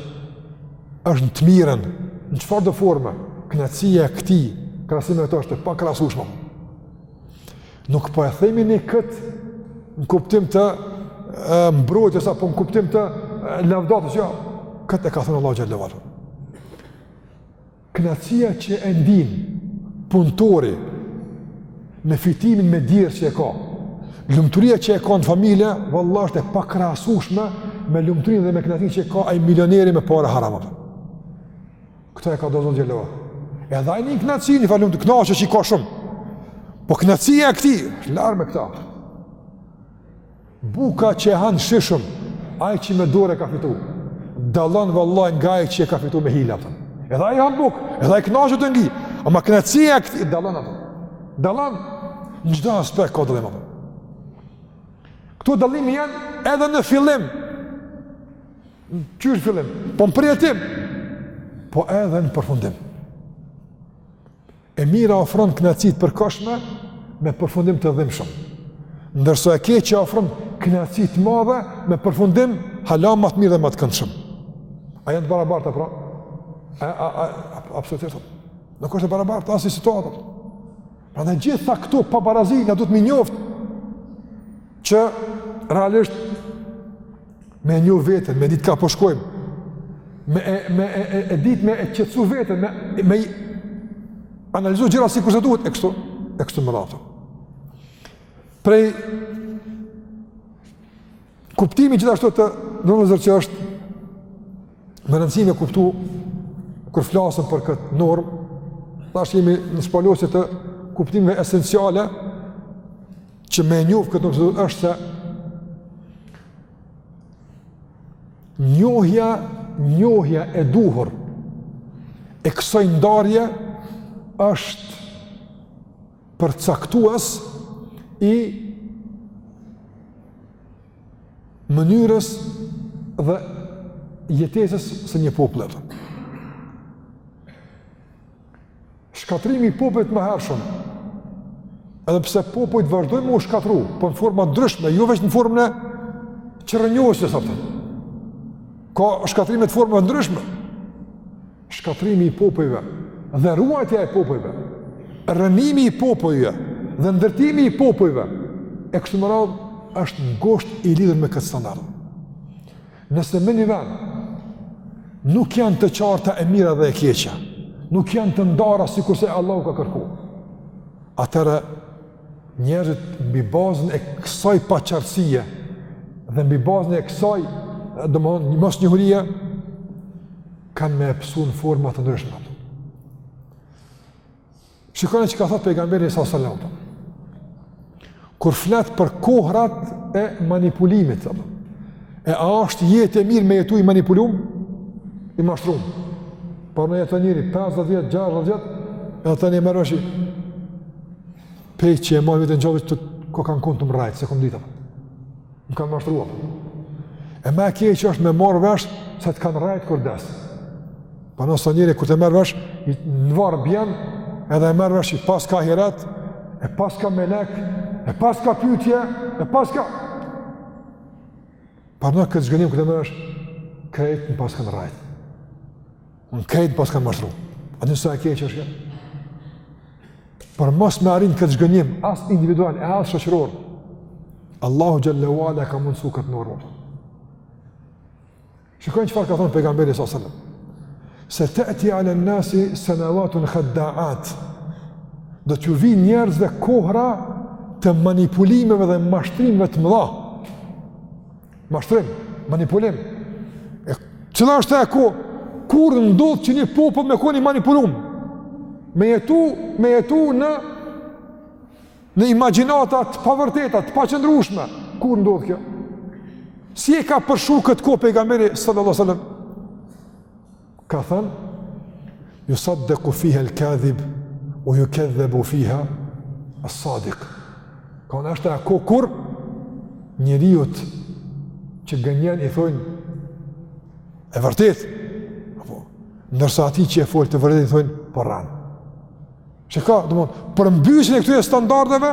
është në të mirën, në çfarëdo forme, kënaqësia e këtij krahasim me këto është e pakrahasueshme. Nuk po e themi ne kët në kuptim të mbrojtjes apo në kuptim të lavdatës, jo. Këtë e ka thënë Allahu xhallahu Kënaqësia që e ndin punëtori me fitimin me djersë që e ka, lumturia që e ka në familje, valla është e pakrahasueshme me lumturin dhe me kënaqësinë që e ka ai milioneri me pare harama. Këto e ka nda Zoti Xhelal. Edhe ai ndin kënaqësi, falim të kënaqet që i ka shumë. Po kënaqësia e këtij, larg me këta. Buka që e han shishëm, ai që me dorë e ka fitu. Dallon vallahi nga ai që e ka fitu me hila atë. Edhe ai han buk, edhe ai kënaqet tu u ngi. Ama kënaqësia dallon atë. Dallon në çdo aspekt ka dallim atë. Këto dallime janë edhe në fillim. Qysh fillim? Po në përjetim. Po edhe në përfundim. E mira ofron kënaqësi të përkohshme me përfundim të dhimbshëm. Ndërsa e keqja ofron kënaqësi të madhe me përfundim hala më të mirë dhe më të këndshëm. A janë të barabarta pra? A a a, a absolutisht. Nuk është e barabartë as situata. Prandaj gjitha këto pabarazi na duhet me i njoft që realisht me e njohë vetën, me ditë ka po shkojmë, me e, me e, e, e ditë me e qetësu vetën, me, me i analizu gjëra sikurse duhet, e kështu, e kështu me radhë. Prej, kuptimeve gjithashtu të ndërsjellë që është me rëndësi me kuptu, kur flasim për këtë normë, tash jemi në shpalosje të kuptimve esenciale, që me njohë këtë normë është se njohja, njohja e duhur e kësoj ndarje është përcaktues i mënyrës dhe jetesës së një populli. Shkatrimi i popujve të mëhershëm, edhe pse popujt vazhdojnë me u shkatrru, por në forma të ndryshme, jo veç në formën e çrrënjosjes, po. Ka shkatrime të formave të ndryshme. Shkatrimi i popujve dhe ruajtja e popujve, rrënimi i popujve dhe ndërtimi i popujve, e kështu me radhë është ngusht i lidhun me këtë standard. Nëse më një vend nuk janë të qarta e mira dhe e keqja, nuk janë të ndara sikurse Allahu ka kërku, atëherë njerëzit mbi bazën e kësaj paqartësie dhe mbi bazën e kësaj domethonë mosnjohurie kanë me e pësu në forma të ndryshme Shikoni çka thot pejgamberi s.a.s. Kur flet për kohrat e manipulimit, thot. E a është jetë e mirë me jetu i manipulum? I mashtrum. Paramendo jeton njeri, 50 vjet, 60 vjet, edhe tani merr vesh prej që e mojë vetë në gjovë që kanë konë tu më rrejt, s'e kom ditë. Më kanë mashtru. E ma e keqe është me marrë vesh, se të kanë rrejt kur des. Paramendo ti njeri, kur ta merr vesh, në varr bjen, edhe e merr vesh qi paska ahiret, e paska melek, e paska pytje, e paska... Paramendo këtë zhgënjim, kur e merr vesh, krejt më paskan rrejt. Krejt më paskan mashtru. Ah sa e keqe është kjo? Por mos me arrit në këtë zhgënjim, as individual, e as shoqëror. Allahu Xhelle ue Ala e ka mundësu këtë normë. Shikoni çfarë ka thonë pejgamberi s.a.s. Sejeti alen-nasi senevatun khaddaat, do t'ju vijnë njerëzve kohra të manipulimeve dhe mashtrimeve të mëdha. Mashtrim, manipulim. Cila është ajo kohë kur ndodh që një popull me kon i manipulum? Me jetu, me jetu në në imagjinata të pavërteta, të paqëndrueshme. Kur ndodh kjo? Si e ka përshkru këtë kohë pejgamberi sallallahu alajhi wasallam? Ka thënë, jusaddeku fihal kadhib, ue jukedhdhebu fiha es-sadik. Kjo është ajo kohë kur njeriut që gënjen i thojnë, e vërtetë, po, ndërsa atij që e fol të vërtetën i thojnë, po rren. Po Shiko, domethënë, përmbysjen e këtyre standardeve,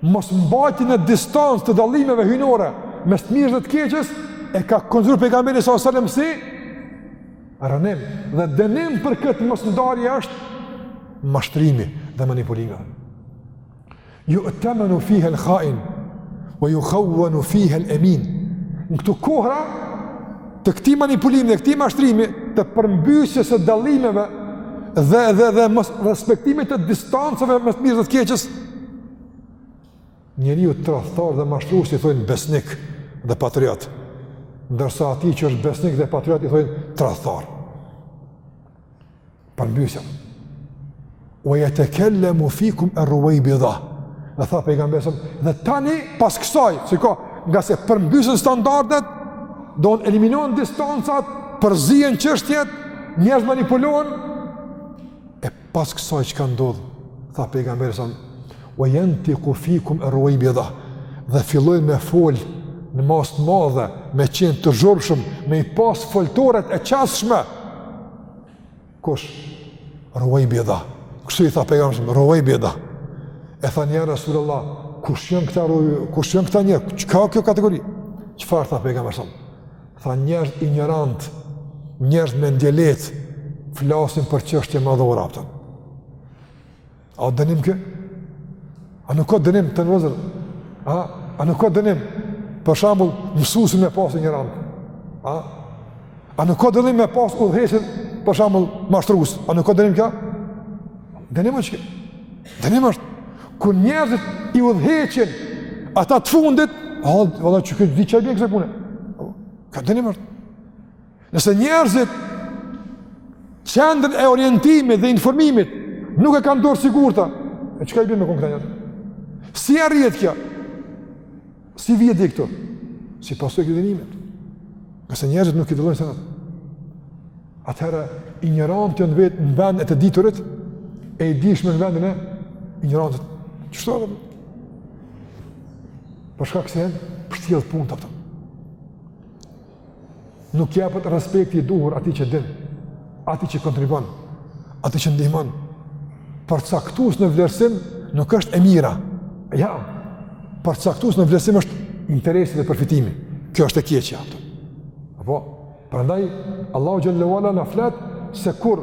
mosmbajtjen në distancë të dallimeve hyjnore, mes të mirës dhe të keqes, e ka konsideru pejgamberi sallallahu alajhi wasallam si rrënim, dhe dënim për këtë mosndarje është, mashtrimi dhe manipulimi. Ju'temenu fihel khain, ue jukhauenu fihel emin. Në këto kohra, të këtij manipulimi dhe këtij mashtrimi, të përmbysjes së dallimeve dhe, dhe, dhe mosrespektimit të distancëve mes të mirës dhe të keqes, njeriut tradhtar dhe mashtrues i thojnë besnik dhe patriot, ndërsa atij që është besnik dhe patriot i thojnë tradhtar. përmbysen. Ue jetekellemu fikum er-ruvejbida. Dhe tha pejgamberi alejhi selam, dhe tani pas kësaj, shiko, ngase përmbysen standardet, domethënë eliminohen distancat, përzihen çështjet, njerëz manipulohen, e pas kësaj çka ndodh, tha pejgamberi alejhi selam, ue jentiku fikum er-ruvejbida. Dhe fillojnë me fol në masë të madhe, me qenë të zhurmshëm, me i pasë foltoret e qasshme, Kush? Ruvejbida. Kështu i tha pejgamberi alejhi selam ruvejbida. I thanë ja Rasulullah, kush janë këta, këta njerëz? Çka kjo kategori? Çfarë tha pejgamberi sa? Tha njerëz injorant, njerëz mendjelehtë, flasin për çështje madhore ato. A o dënim ky? A nuk o dënim të nderuar vëllezër? A, a nuk o dënim? Për shambull, mësusin me pasë injorant. A? A nuk o dënim me pasë udhëheqsin, për shambull, mashtrus? A nuk o dënim ky? Dënim është ky? Dënim është. Kur njerëzit i udhëheqin, ata të fundit, a, vëlla, që këtë di çka i bjen kësaj pune? Kjo dënim është. Nëse njerëzit qendrën e orientimit dhe informimit nuk e kanë n'dorë t'sigurta, e çka i bjen me konë këta? Si arrihet kjo? Si vjen deri këtu? Si pasojë e këtij dënimit? Nëse njerëzit nuk i dallojnë senet, atëherë injoranti vjen në vend e të diturit, e i dishmi në vendin e injorantit, qështu edhe? Për shkak se jenë pështjellë punët, a po. Nuk japet respekti i duhur atij që din, atij që kontribon, atij që ndihmon. Përcaktues në vlerësim nuk është e mira. Ja, përcaktues në vlerësim është interesi dhe përfitimi. Kjo është e keqja. Apo, prandaj, Allahu xhele ue ala na flet se kur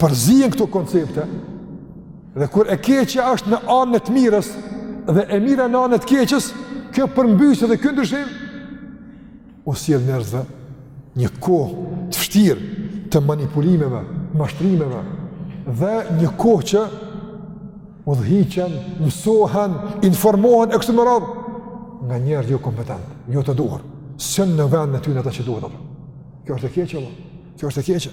përzihen këto koncepte dhe kur e keqja është në anën e të mirës dhe e mira në anën e të keqës, kjo përmbysje dhe kjo ndryshim u sjell njerëzve një kohë të vështirë të manipulimeve, mashtrimeve dhe një kohë që udhëhiqen, mësohen, informohen e kështu me radhë nga njerëz jo kompetent, jo të duhur, s'janë në vendin e tyne ata që duhet, apo. Kjo është e keqe, kjo është e keqe.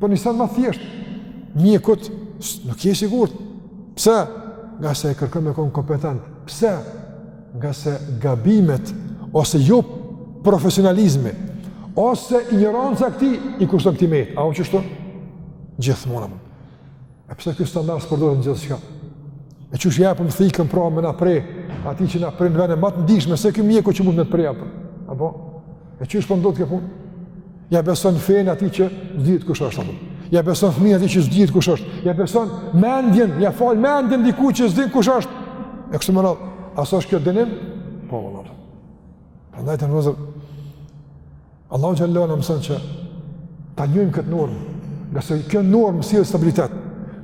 Po një send ma thjesht, mjekut, nuk je i sigurt. Pse? Ngase kërkojmë me konë kompetent. Pse? Ngase gabimet, ose jo profesionalizmi, ose injoranca e këtij, i kushton këtij me jetë. A o qështu? Gjithmonë. E pse ky standard s'përdoret n'gjithçka? E qysh ia jepim thikën pra me na pre, atij që na pren në vene ma t'ndishme, se ky mjeku që mund me të pre, apo? apo? E qysh po ndodh kjo punë? Ia beson fenë atij që s'di kush është, apo? Ia beson fëmijën atij që s'di kush është? Ia beson mendjen, ia fal mendjen dikujt që s'di kush është? E kështu me radhë, a s'është kjo dënim? Po, valla. Prandaj të nderuar vllezër, Allahu xhallahu na mëson që ta njohim këtë normë, ngase kjo normë sjell stabilitet,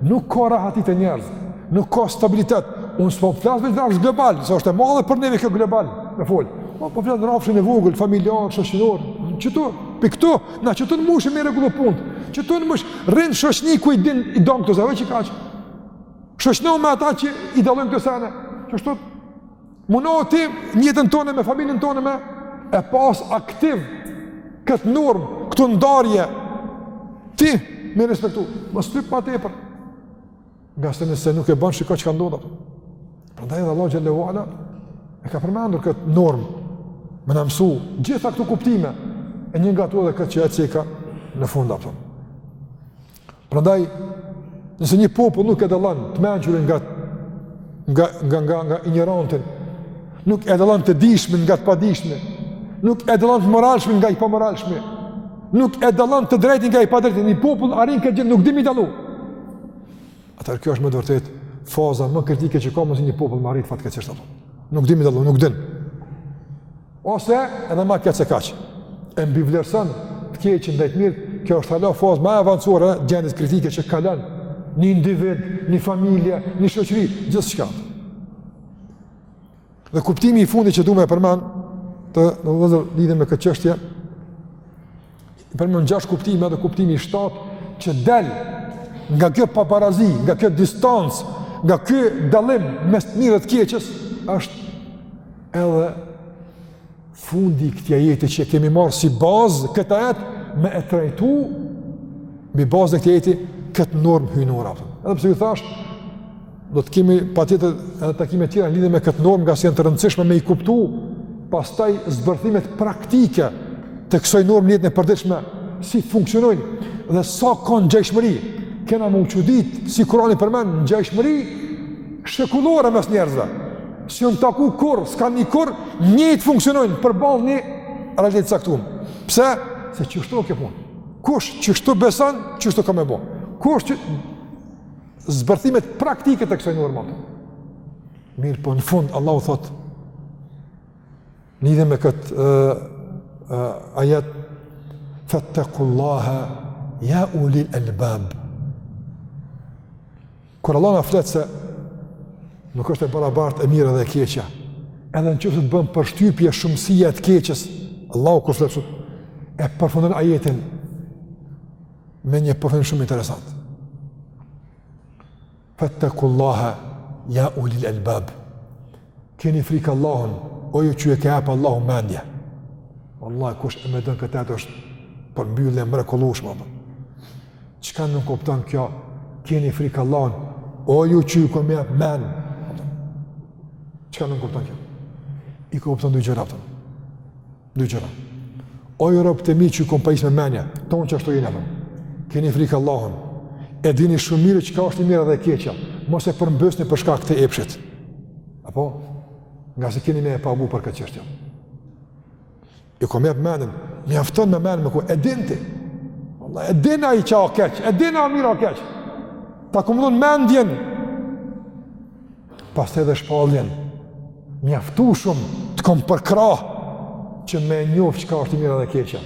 nuk ka rahati te njerëz, nuk ka stabilitet, unë s'po flas për rrafsh global, se është e madhe për neve kjo global, me folë, po, po flas në rrafshin e vogël, familjar, shoqnor, qëtu, pi këtu, na qëtu n'mujsh me i rregullu punët, qëtu n'mujsh, rri n'shoqni ku i din, i don këto, zave që kaq, shoqnohu me ata që i dallojnë këto sene, qështu, Munohu ti n'jetën tone me familjen tone me e pas aktiv këtë normë, këtë ndarje. Ti me e respektu, mos lyp ma tepër. Ngase nëse nuk e ban shiko çka ndodh, apo. Prandaj edhe Allahu xhele ue ala e ka përmendur këtë normë. Me na mësu gjitha këto kuptime e një nga ato edhe këtë që e ceka në fund, apo. Prandaj nëse një popull nuk e dallon të mençurin nga nga nga nga nga injoranti, nuk e dallon të dijshmin nga i padijshmi, nuk e dallon të moralshmin nga i pamoralshmi, nuk e dallon të drejtin nga i padrejti, një popull arrin në këtë gjë nuk di me i dallu. Atëherë kjo është me të vërtetë faza më kritike që ka mujt një popull me arrit fatkeqësisht apo. Nuk di me dallu, nuk din. Ose edhe më keq se kaq. E mbivlerëson të keqin ndaj të mirës, kjo është hala fazë më e avancuar e gjendjes kritike që kalon një individ, një familje, një shoqëri, gjithçka. Dhe kuptimi i fundit që du me e përmend në lidhje me këtë çështje, i përmendëm gjashtë kuptime dhe kuptimi i shtatë që del nga kjo pabarazi, nga kjo distancë, nga ky dallim mes të mirës dhe të keqes është edhe Fundi i këtij ajeti që e kemi marrë si bazë këtë ajet me e trajtu mbi bazën e këtij ajeti këtë normë hyjnore. Edhe pse ju thashë do të kemi patjetër edhe takime të tjera lidhje me këtë normë, ngase janë të rëndësishme me i kuptu, pastaj zbërthimet praktike të kësaj norme në jetën e përditshme si funksionojnë dhe sa kanë ngjashmëri. Kena me u çudit si Kurani përmend ngjashmëri shekullore mes njerëzve. S'janë taku kurrë, s'kanë ni kurrë, njëjtë funksionojnë përballë një realiteti caktum. Pse? Se qështu o kjo punë. Kush qështu beson, qështu ka me bo. Kush që zbërthimet praktike të kësoj norme. Mirëpo në fund, Allahu thotë, lidhje me këtë uh, uh, ajet, fattakullaha ja ulil albab, Kur Allahu na flet se nuk është e barabartë e mira dhe e keqja, edhe në qoftë se të bën përshtypje shumësia e të keqes, Allahu kur fletë sot, e përfundon ajetin me një përfundim shumë interesant. Fattakullaha, ja ulil albab, keni frikë Allahun, o ju që ju ka jap Allahu mendje. Vallahi, kush e mendon këtë ajet është përmbyllje e mrekullushma. Çka nënkupton kjo, keni frikë Allahun, o ju që ju kom jep men, çka nënkupton kjo? Nënkupton dy gjëra, pëtëm, dy gjëra. O ju robtë e mi që ju kom pajis me mendje, tonë qashtu jene, pëtëm, keni frikë Allahun, e dini shumë mirë çka është e mira dhe e keqja, mos e përmbysni për shkak të epshit. Apo? Ngase keni me e pagu për këtë çështje. Ju kom jep menen, mjafton me menen me ku, e din ti. Allah, e din a i qa o keq, e din a mira o keq. Ta kom dhon mendjen. Pastaj edhe shpalljen, mjaftueshëm, të kom përkrah, që me njoft çka është i mira dhe keqja.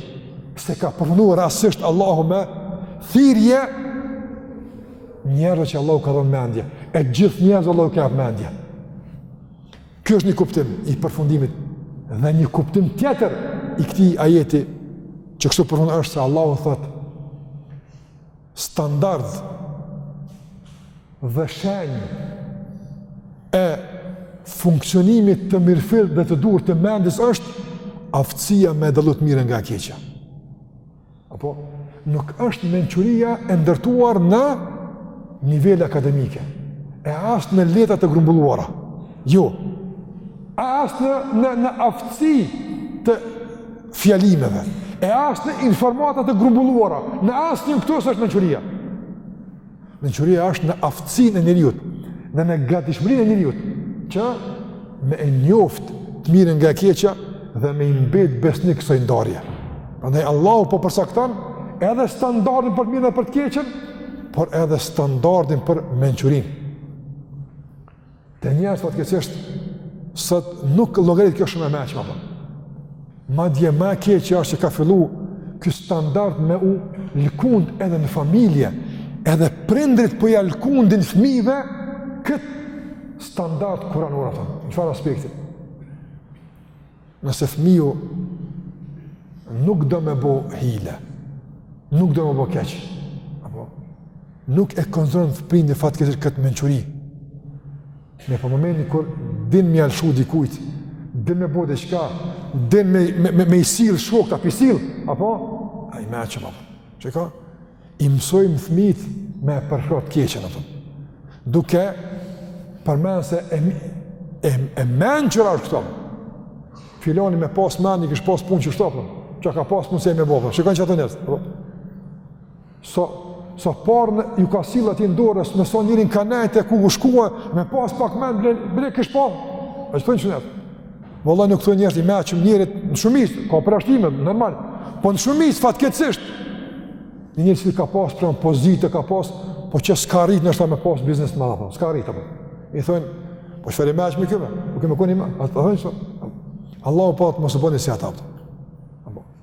S'e ka përfunu rasisht Allahu me thirrje njerëzve që Allahu ka dhon mendje. E gjithë njerëzve Allahu ka jep mendje. Ky është një kuptim i përfundimit dhe një kuptim tjetër i këtij ajeti që kështu përfund është se Allahu thot standard dhe shenjë e funksionimit të mirëfillt dhe të duhur të mendjes është aftësia me dallu të mirën nga e keqja. Apo, nuk është mençuria e ndërtuar në nivel akademike, e as në letra të grumbulluara. Jo, e as në, në, në aftësi të fjalimeve, e as në informata të grumbulluara, në asnjë këto s'është mençuria. Mençuria është në aftësinë e njeriut, në në gatishmërinë e njeriut që me e njoft të mirën nga e keqja dhe me i mbet besnik kësaj ndarje. Prandaj Allahu po përcakton edhe standardin për të mirën dhe për të keqen, por edhe standardin për mençurinë. Te njerëzit fatkeqësisht sot nuk llogaritet kjo shumë e meçme apo. Madje ma e keqe është që ka fillu ky standard me u lkund edhe në familje, edhe prindrit po ja lkundin fëmijëve kët standard kuranor apo. Në çfarë aspekti? Nëse fëmiu nuk do me bo hile, nuk do me bo keq, apo, nuk e konsideron prindi fatkeqësisht këtë mençuri, mirëpo momenti kur din me ja lëshu dikujt, din me bo diçka, din me, me, me, me i sill shokt a p'i sill, apo, ai i meçëm a, çka, I mësojmë fëmijët me e përshkruar të keqen atë. Duke përmend se e e, e mençur është këto. Filani me pas mend, i kish pas punë që shtopën. Po. Çka ka pas punë se me bo. Po. Shikon çato njerëz. Po. So so por në ju ka sill atë dorës, më son njërin kanajt e ku u shkua, me pas pak mend, bile kish pas. Ai thonë çunat. Valla nuk thonë njerëz i meçëm njerëz, në shumicë ka përjashtime normal, po në shumicë fatkeqësisht një njerëz që ka pas për një pozitë, ka pas, po që s'ka arrit nështë ta me pas biznes të madhë, s'ka arrit, apo. i thonë, po çfarë i meçëm, po këme koni me, atë të thonë, Allahu po atë mos e bëni si ata, apo.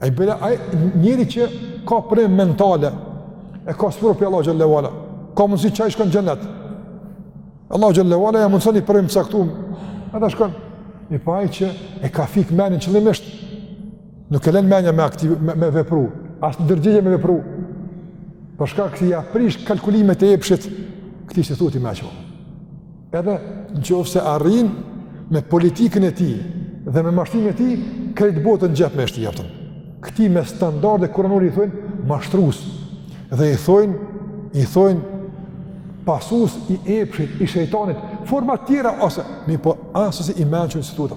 Ai bre ai njeri që ka problem mentale. E ka sprovu Allahu xhelle ve ala. Ka mundsi q'ai shkon xhenet. Allahu xhelle ve ala ja mundson i prim t'caktum atje shkon. Po ai që e ka fik menjen qëllimisht. Nuk e lën menja me aktiv me, me vepru. As ndërgjegje me vepru. Për shkak se ja prish kalkulimet e epshit, këtij s'i thuhet i mençur. Edhe në qoftë se arrin me politikën e tij dhe me mashtrimin e tij, krejt botën n'xhep me shti, aftën. Këtij me standarde kuranore i thojnë mashtrus dhe i thojnë, i thojnë pasus i epshit, i shejtanit, format tjera ose, mirpo assesi i mençur s'i thuhet.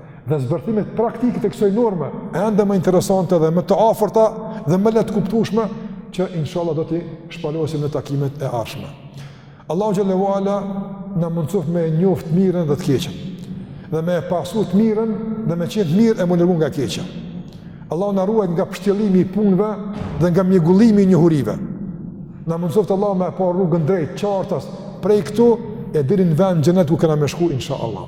dhe zbërthimet praktike të kësaj norme ende më interesante dhe më të afërta dhe më lehtë të kuptueshme që inshallah do t'i shpalosim në takimet e ardhshme. Allahu xhelle ve ala na mundsoftë me njoft mirën dhe të keqen. Dhe me pasu t'mirën dhe me qenë mirë e m'u largu nga e keqja. Allahu na ruajt nga pështjellimi i punëve dhe nga mjegullimi i njohurive. Na mundsoftë Allahu me pa rrugën drejt, qartas prej këtu e deri në ven xhenet ku kena me shku inshallah.